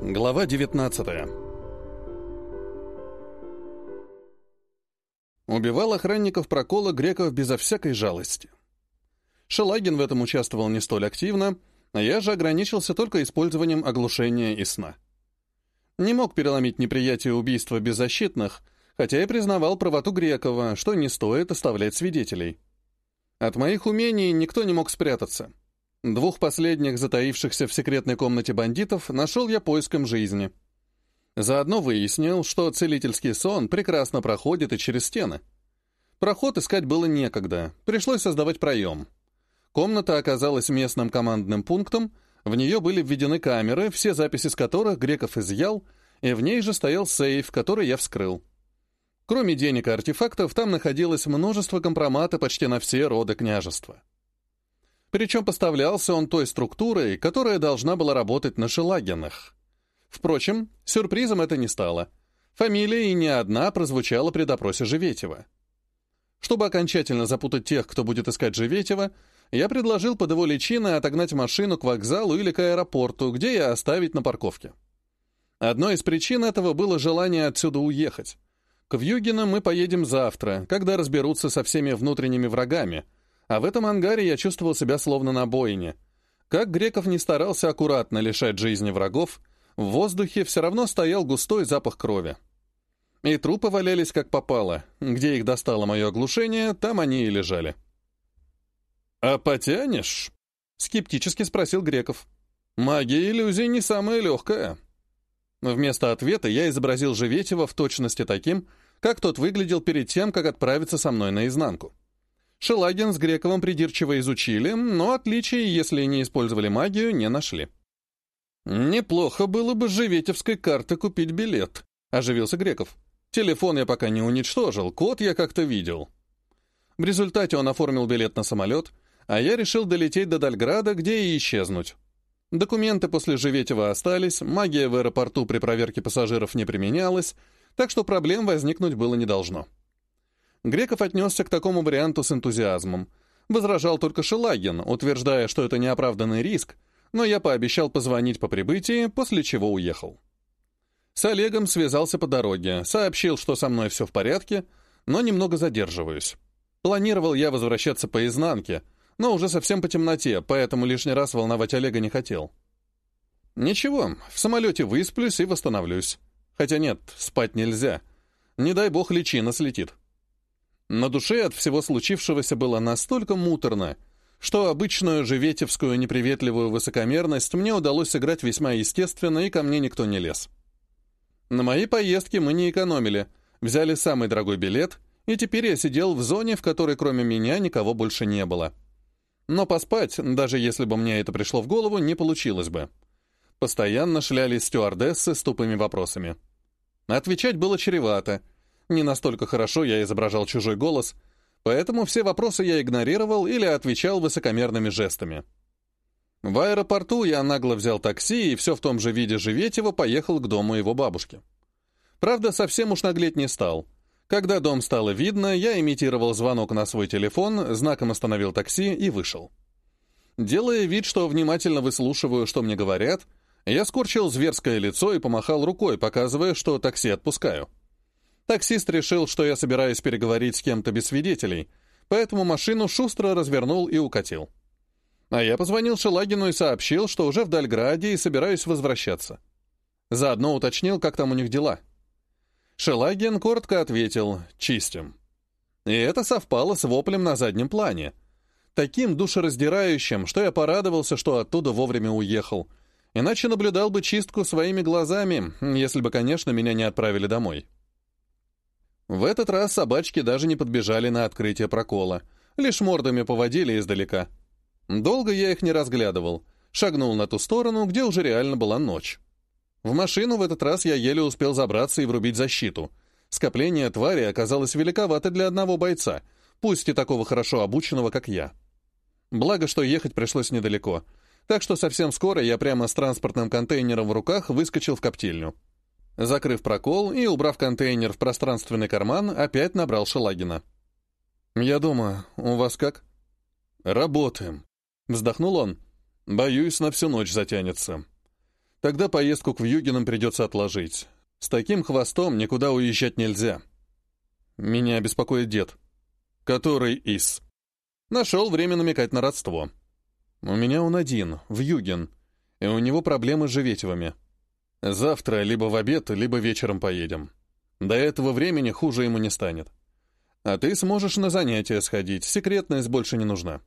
Глава 19 Убивал охранников прокола греков безо всякой жалости. Шелагин в этом участвовал не столь активно, а я же ограничился только использованием оглушения и сна. Не мог переломить неприятие убийства беззащитных, хотя и признавал правоту Грекова, что не стоит оставлять свидетелей. От моих умений никто не мог спрятаться. Двух последних, затаившихся в секретной комнате бандитов, нашел я поиском жизни. Заодно выяснил, что целительский сон прекрасно проходит и через стены. Проход искать было некогда, пришлось создавать проем. Комната оказалась местным командным пунктом, в нее были введены камеры, все записи с которых Греков изъял, и в ней же стоял сейф, который я вскрыл. Кроме денег и артефактов, там находилось множество компромата почти на все роды княжества. Причем поставлялся он той структурой, которая должна была работать на Шелагинах. Впрочем, сюрпризом это не стало. Фамилия и не одна прозвучала при допросе Живетева. Чтобы окончательно запутать тех, кто будет искать Живетева, я предложил под его личиной отогнать машину к вокзалу или к аэропорту, где я оставить на парковке. Одной из причин этого было желание отсюда уехать. К Вьюгину мы поедем завтра, когда разберутся со всеми внутренними врагами, а в этом ангаре я чувствовал себя словно на бойне. Как Греков не старался аккуратно лишать жизни врагов, в воздухе все равно стоял густой запах крови. И трупы валялись как попало. Где их достало мое оглушение, там они и лежали. «А потянешь?» — скептически спросил Греков. «Магия иллюзий не самая легкая». Вместо ответа я изобразил Живетева в точности таким, как тот выглядел перед тем, как отправиться со мной наизнанку. Шелагин с Грековым придирчиво изучили, но отличий, если не использовали магию, не нашли. «Неплохо было бы Живетевской карты купить билет», — оживился Греков. «Телефон я пока не уничтожил, код я как-то видел». В результате он оформил билет на самолет, а я решил долететь до Дальграда, где и исчезнуть. Документы после Живетева остались, магия в аэропорту при проверке пассажиров не применялась, так что проблем возникнуть было не должно. Греков отнесся к такому варианту с энтузиазмом. Возражал только Шелагин, утверждая, что это неоправданный риск, но я пообещал позвонить по прибытии, после чего уехал. С Олегом связался по дороге, сообщил, что со мной все в порядке, но немного задерживаюсь. Планировал я возвращаться по изнанке — но уже совсем по темноте, поэтому лишний раз волновать Олега не хотел. Ничего, в самолете высплюсь и восстановлюсь. Хотя нет, спать нельзя. Не дай бог личина слетит. На душе от всего случившегося было настолько муторно, что обычную живетевскую неприветливую высокомерность мне удалось сыграть весьма естественно, и ко мне никто не лез. На моей поездке мы не экономили, взяли самый дорогой билет, и теперь я сидел в зоне, в которой кроме меня никого больше не было. Но поспать, даже если бы мне это пришло в голову, не получилось бы. Постоянно шлялись стюардессы с тупыми вопросами. Отвечать было чревато. Не настолько хорошо я изображал чужой голос, поэтому все вопросы я игнорировал или отвечал высокомерными жестами. В аэропорту я нагло взял такси и все в том же виде Живетева поехал к дому его бабушки. Правда, совсем уж наглеть не стал — когда дом стало видно, я имитировал звонок на свой телефон, знаком остановил такси и вышел. Делая вид, что внимательно выслушиваю, что мне говорят, я скорчил зверское лицо и помахал рукой, показывая, что такси отпускаю. Таксист решил, что я собираюсь переговорить с кем-то без свидетелей, поэтому машину шустро развернул и укатил. А я позвонил Шелагину и сообщил, что уже в Дальграде и собираюсь возвращаться. Заодно уточнил, как там у них дела — Шелагин коротко ответил «чистим». И это совпало с воплем на заднем плане. Таким душераздирающим, что я порадовался, что оттуда вовремя уехал. Иначе наблюдал бы чистку своими глазами, если бы, конечно, меня не отправили домой. В этот раз собачки даже не подбежали на открытие прокола, лишь мордами поводили издалека. Долго я их не разглядывал, шагнул на ту сторону, где уже реально была ночь. В машину в этот раз я еле успел забраться и врубить защиту. Скопление твари оказалось великовато для одного бойца, пусть и такого хорошо обученного, как я. Благо, что ехать пришлось недалеко, так что совсем скоро я прямо с транспортным контейнером в руках выскочил в коптильню. Закрыв прокол и убрав контейнер в пространственный карман, опять набрал Шелагина. «Я думаю, у вас как?» «Работаем», — вздохнул он. «Боюсь, на всю ночь затянется». Тогда поездку к Вьюгинам придется отложить. С таким хвостом никуда уезжать нельзя. Меня беспокоит дед. Который из? Нашел время намекать на родство. У меня он один, Вьюгин, и у него проблемы с Живетевыми. Завтра либо в обед, либо вечером поедем. До этого времени хуже ему не станет. А ты сможешь на занятия сходить, секретность больше не нужна.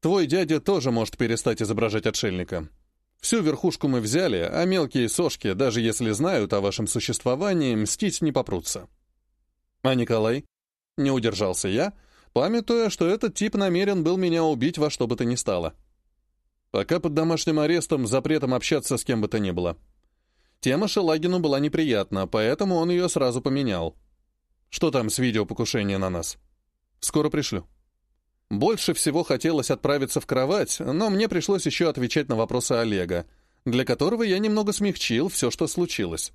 Твой дядя тоже может перестать изображать отшельника. Всю верхушку мы взяли, а мелкие сошки, даже если знают о вашем существовании, мстить не попрутся. А Николай? Не удержался я, памятуя, что этот тип намерен был меня убить во что бы то ни стало. Пока под домашним арестом, запретом общаться с кем бы то ни было. Тема Шелагину была неприятна, поэтому он ее сразу поменял. Что там с видео покушения на нас? Скоро пришлю. Больше всего хотелось отправиться в кровать, но мне пришлось еще отвечать на вопросы Олега, для которого я немного смягчил все, что случилось.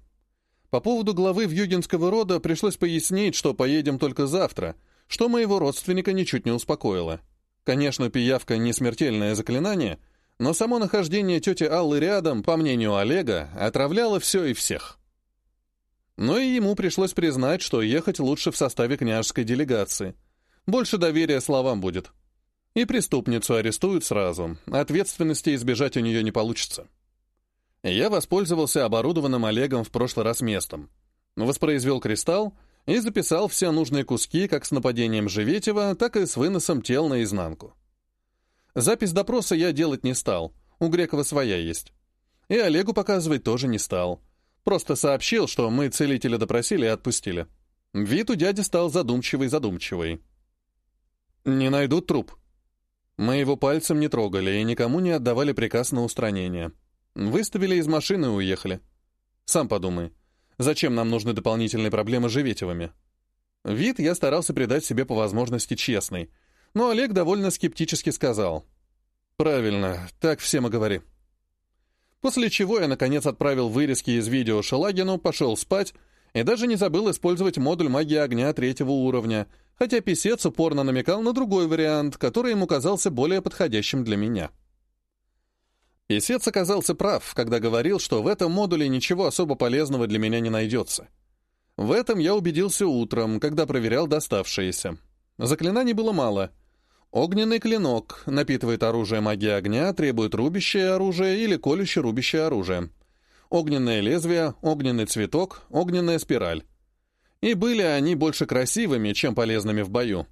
По поводу главы вьюгинского рода пришлось пояснить, что поедем только завтра, что моего родственника ничуть не успокоило. Конечно, пиявка не смертельное заклинание — но само нахождение тети Аллы рядом, по мнению Олега, отравляло все и всех. Но и ему пришлось признать, что ехать лучше в составе княжеской делегации. Больше доверия словам будет. И преступницу арестуют сразу, ответственности избежать у нее не получится. Я воспользовался оборудованным Олегом в прошлый раз местом. Воспроизвел кристалл и записал все нужные куски как с нападением Живетева, так и с выносом тел наизнанку. Запись допроса я делать не стал, у Грекова своя есть. И Олегу показывать тоже не стал. Просто сообщил, что мы целителя допросили и отпустили. Вид у дяди стал задумчивый-задумчивый. «Не найдут труп». Мы его пальцем не трогали и никому не отдавали приказ на устранение. Выставили из машины и уехали. Сам подумай, зачем нам нужны дополнительные проблемы с Живетевыми? Вид я старался придать себе по возможности честный — но Олег довольно скептически сказал. «Правильно, так всем и говори». После чего я, наконец, отправил вырезки из видео Шелагину, пошел спать и даже не забыл использовать модуль магии огня третьего уровня, хотя писец упорно намекал на другой вариант, который ему казался более подходящим для меня. Писец оказался прав, когда говорил, что в этом модуле ничего особо полезного для меня не найдется. В этом я убедился утром, когда проверял доставшиеся. Заклинаний было мало. Огненный клинок напитывает оружие магии огня, требует рубящее оружие или колюще рубящее оружие. Огненное лезвие, огненный цветок, огненная спираль. И были они больше красивыми, чем полезными в бою.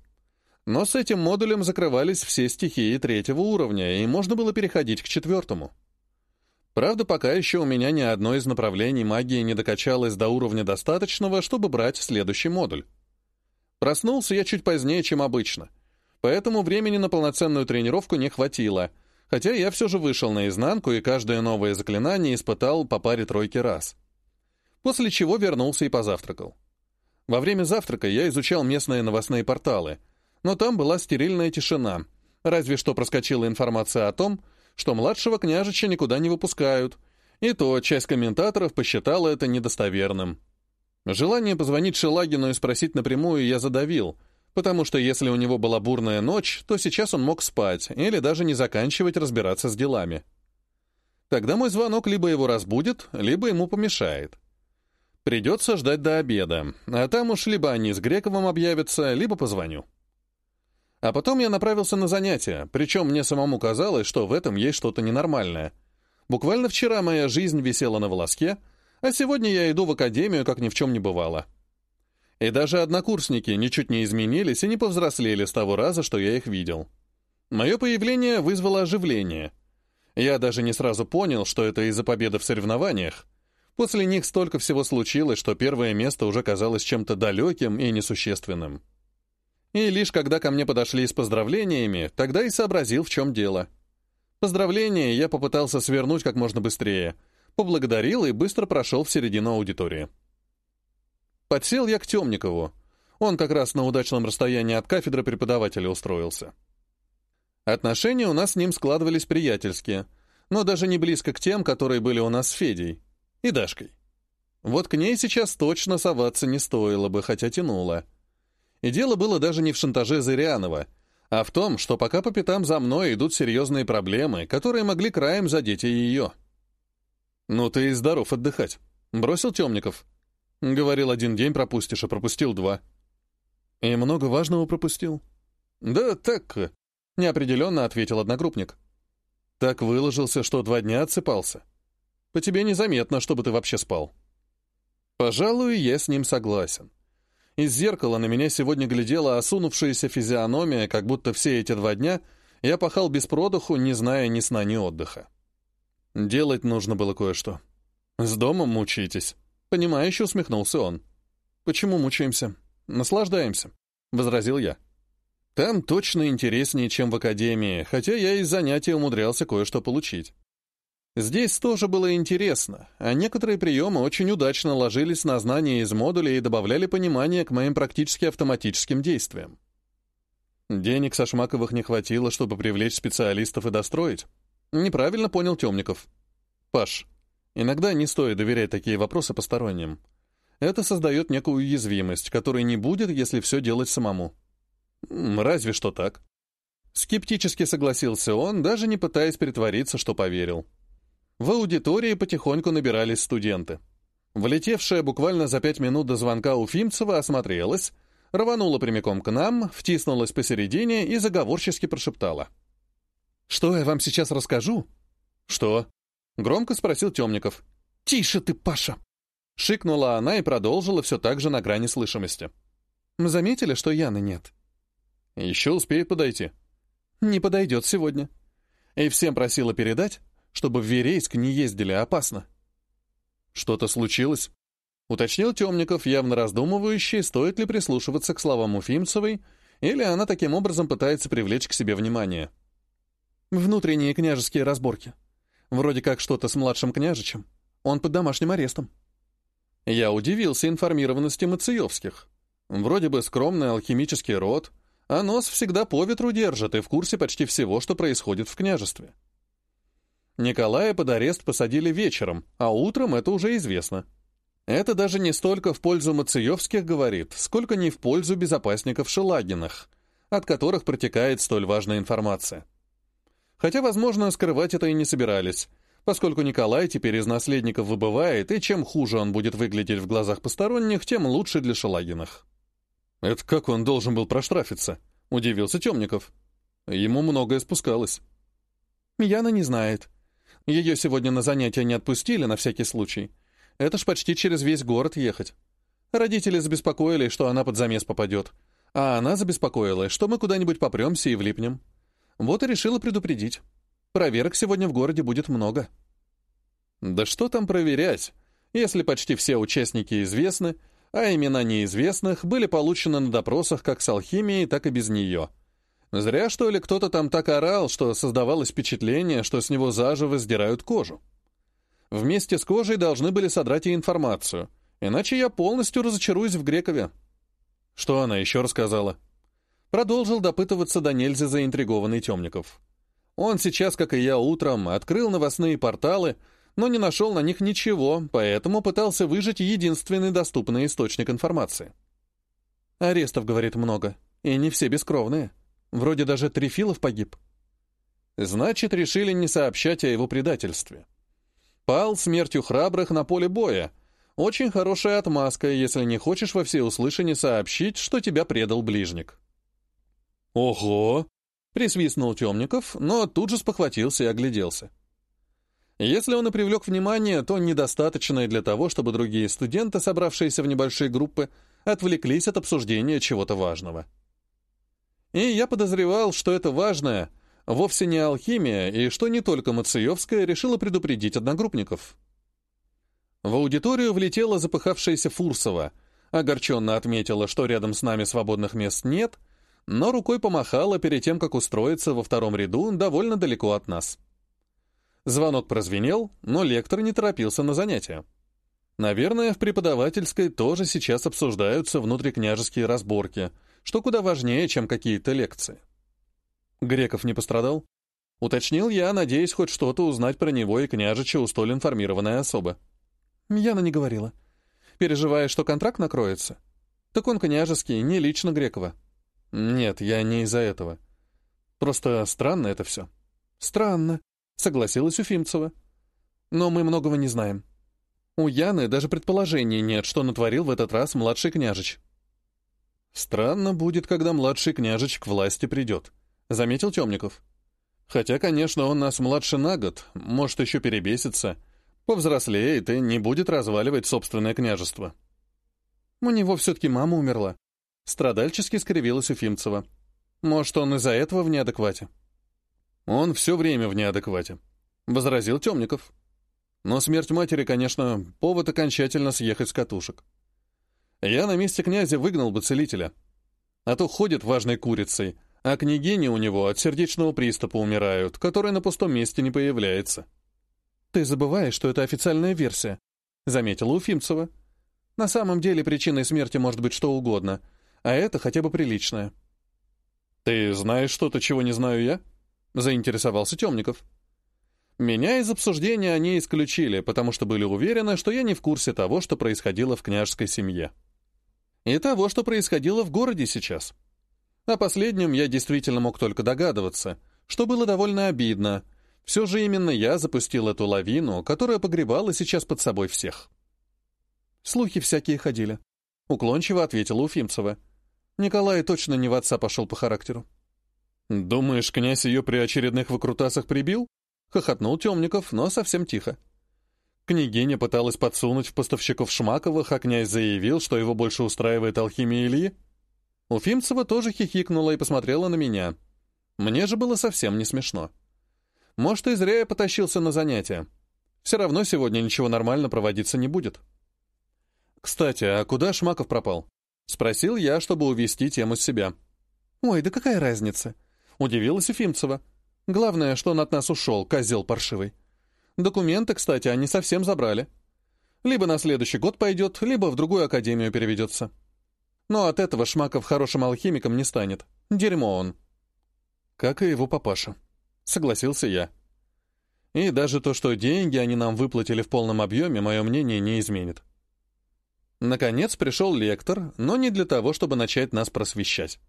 Но с этим модулем закрывались все стихии третьего уровня, и можно было переходить к четвертому. Правда, пока еще у меня ни одно из направлений магии не докачалось до уровня достаточного, чтобы брать следующий модуль. Проснулся я чуть позднее, чем обычно, поэтому времени на полноценную тренировку не хватило, хотя я все же вышел наизнанку и каждое новое заклинание испытал по паре-тройке раз. После чего вернулся и позавтракал. Во время завтрака я изучал местные новостные порталы, но там была стерильная тишина, разве что проскочила информация о том, что младшего княжича никуда не выпускают, и то часть комментаторов посчитала это недостоверным. Желание позвонить Шелагину и спросить напрямую я задавил, потому что если у него была бурная ночь, то сейчас он мог спать или даже не заканчивать разбираться с делами. Тогда мой звонок либо его разбудит, либо ему помешает. Придется ждать до обеда, а там уж либо они с Грековым объявятся, либо позвоню. А потом я направился на занятия, причем мне самому казалось, что в этом есть что-то ненормальное. Буквально вчера моя жизнь висела на волоске — а сегодня я иду в академию, как ни в чем не бывало. И даже однокурсники ничуть не изменились и не повзрослели с того раза, что я их видел. Мое появление вызвало оживление. Я даже не сразу понял, что это из-за победы в соревнованиях. После них столько всего случилось, что первое место уже казалось чем-то далеким и несущественным. И лишь когда ко мне подошли с поздравлениями, тогда и сообразил, в чем дело. Поздравления я попытался свернуть как можно быстрее — поблагодарил и быстро прошел в середину аудитории. Подсел я к Темникову. Он как раз на удачном расстоянии от кафедры преподавателя устроился. Отношения у нас с ним складывались приятельские, но даже не близко к тем, которые были у нас с Федей и Дашкой. Вот к ней сейчас точно соваться не стоило бы, хотя тянуло. И дело было даже не в шантаже Зырянова, а в том, что пока по пятам за мной идут серьезные проблемы, которые могли краем задеть и ее. «Ну ты и здоров отдыхать. Бросил Темников?» «Говорил, один день пропустишь, а пропустил два». «И много важного пропустил?» «Да так...» — неопределенно ответил одногруппник. «Так выложился, что два дня отсыпался. По тебе незаметно, чтобы ты вообще спал». «Пожалуй, я с ним согласен. Из зеркала на меня сегодня глядела осунувшаяся физиономия, как будто все эти два дня я пахал без продуху, не зная ни сна, ни отдыха. Делать нужно было кое-что. «С домом мучаетесь?» Понимающе усмехнулся он. «Почему мучаемся? Наслаждаемся», — возразил я. «Там точно интереснее, чем в академии, хотя я из занятий умудрялся кое-что получить. Здесь тоже было интересно, а некоторые приемы очень удачно ложились на знания из модуля и добавляли понимание к моим практически автоматическим действиям. Денег со Шмаковых не хватило, чтобы привлечь специалистов и достроить. Неправильно понял Темников. Паш, иногда не стоит доверять такие вопросы посторонним. Это создает некую уязвимость, которой не будет, если все делать самому. Разве что так. Скептически согласился он, даже не пытаясь притвориться, что поверил. В аудитории потихоньку набирались студенты. Влетевшая буквально за пять минут до звонка Уфимцева осмотрелась, рванула прямиком к нам, втиснулась посередине и заговорчески прошептала — «Что я вам сейчас расскажу?» «Что?» — громко спросил Темников. «Тише ты, Паша!» Шикнула она и продолжила все так же на грани слышимости. «Заметили, что Яны нет?» «Еще успеет подойти». «Не подойдет сегодня». И всем просила передать, чтобы в Верейск не ездили, опасно. «Что-то случилось?» — уточнил Темников, явно раздумывающий, стоит ли прислушиваться к словам Уфимцевой, или она таким образом пытается привлечь к себе внимание. Внутренние княжеские разборки. Вроде как что-то с младшим княжичем. Он под домашним арестом. Я удивился информированности Мациевских. Вроде бы скромный алхимический род, а нос всегда по ветру держит и в курсе почти всего, что происходит в княжестве. Николая под арест посадили вечером, а утром это уже известно. Это даже не столько в пользу Мациевских говорит, сколько не в пользу безопасников Шелагинах, от которых протекает столь важная информация. Хотя, возможно, скрывать это и не собирались, поскольку Николай теперь из наследников выбывает, и чем хуже он будет выглядеть в глазах посторонних, тем лучше для Шелагинах. «Это как он должен был проштрафиться?» — удивился Темников. Ему многое спускалось. Яна не знает. Ее сегодня на занятия не отпустили, на всякий случай. Это ж почти через весь город ехать. Родители забеспокоились, что она под замес попадет. А она забеспокоилась, что мы куда-нибудь попремся и влипнем. Вот и решила предупредить. Проверок сегодня в городе будет много. Да что там проверять, если почти все участники известны, а имена неизвестных были получены на допросах как с алхимией, так и без нее. Зря, что ли, кто-то там так орал, что создавалось впечатление, что с него заживо сдирают кожу. Вместе с кожей должны были содрать и информацию, иначе я полностью разочаруюсь в Грекове. Что она еще рассказала? Продолжил допытываться до нельзя заинтригованный Темников. Он сейчас, как и я утром, открыл новостные порталы, но не нашел на них ничего, поэтому пытался выжать единственный доступный источник информации. Арестов, говорит, много, и не все бескровные. Вроде даже Трифилов погиб. Значит, решили не сообщать о его предательстве. Пал смертью храбрых на поле боя. Очень хорошая отмазка, если не хочешь во всеуслышание сообщить, что тебя предал ближник. «Ого!» — присвистнул Темников, но тут же спохватился и огляделся. Если он и привлек внимание, то недостаточное для того, чтобы другие студенты, собравшиеся в небольшие группы, отвлеклись от обсуждения чего-то важного. И я подозревал, что это важное вовсе не алхимия, и что не только Мациевская решила предупредить одногруппников. В аудиторию влетела запыхавшаяся Фурсова, огорченно отметила, что рядом с нами свободных мест нет, но рукой помахала перед тем, как устроиться во втором ряду довольно далеко от нас. Звонок прозвенел, но лектор не торопился на занятия. Наверное, в преподавательской тоже сейчас обсуждаются внутрикняжеские разборки, что куда важнее, чем какие-то лекции. Греков не пострадал? Уточнил я, надеясь хоть что-то узнать про него и княжича у столь информированной особы. Яна не говорила. Переживая, что контракт накроется? Так он княжеский, не лично Грекова. «Нет, я не из-за этого. Просто странно это все». «Странно», — согласилась Уфимцева. но мы многого не знаем. У Яны даже предположений нет, что натворил в этот раз младший княжич. «Странно будет, когда младший княжич к власти придет», — заметил Темников. «Хотя, конечно, он нас младше на год, может, еще перебесится, повзрослеет и не будет разваливать собственное княжество». «У него все-таки мама умерла», — страдальчески скривилась Уфимцева. «Может, он из-за этого в неадеквате?» «Он все время в неадеквате», — возразил Темников. «Но смерть матери, конечно, повод окончательно съехать с катушек. Я на месте князя выгнал бы целителя. А то ходит важной курицей, а княгини у него от сердечного приступа умирают, который на пустом месте не появляется. «Ты забываешь, что это официальная версия», — заметила Уфимцева. «На самом деле причиной смерти может быть что угодно, а это хотя бы приличное». «Ты знаешь что-то, чего не знаю я?» — заинтересовался Темников. Меня из обсуждения они исключили, потому что были уверены, что я не в курсе того, что происходило в княжеской семье и того, что происходило в городе сейчас. О последнем я действительно мог только догадываться, что было довольно обидно. Все же именно я запустил эту лавину, которая погребала сейчас под собой всех. Слухи всякие ходили. Уклончиво ответила Уфимцева. Николай точно не в отца пошел по характеру. «Думаешь, князь ее при очередных выкрутасах прибил?» — хохотнул Темников, но совсем тихо. Княгиня пыталась подсунуть в поставщиков Шмаковых, а князь заявил, что его больше устраивает алхимия Ильи. Уфимцева тоже хихикнула и посмотрела на меня. Мне же было совсем не смешно. Может, и зря я потащился на занятия. Все равно сегодня ничего нормально проводиться не будет. «Кстати, а куда Шмаков пропал?» Спросил я, чтобы увести тему с себя. «Ой, да какая разница?» Удивилась Уфимцева. «Главное, что он от нас ушел, козел паршивый». Документы, кстати, они совсем забрали. Либо на следующий год пойдет, либо в другую академию переведется. Но от этого Шмаков хорошим алхимиком не станет. Дерьмо он. Как и его папаша. Согласился я. И даже то, что деньги они нам выплатили в полном объеме, мое мнение не изменит. Наконец пришел лектор, но не для того, чтобы начать нас просвещать.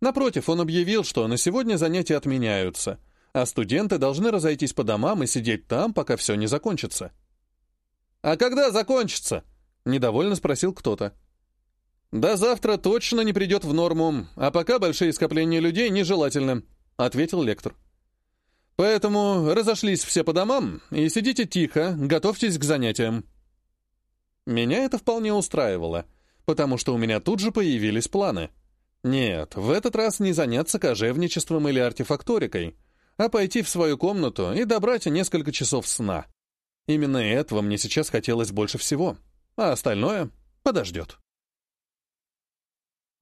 Напротив, он объявил, что на сегодня занятия отменяются — а студенты должны разойтись по домам и сидеть там, пока все не закончится. «А когда закончится?» — недовольно спросил кто-то. «Да завтра точно не придет в норму, а пока большие скопления людей нежелательны», — ответил лектор. «Поэтому разошлись все по домам и сидите тихо, готовьтесь к занятиям». Меня это вполне устраивало, потому что у меня тут же появились планы. Нет, в этот раз не заняться кожевничеством или артефакторикой — а пойти в свою комнату и добрать несколько часов сна. Именно этого мне сейчас хотелось больше всего, а остальное подождет.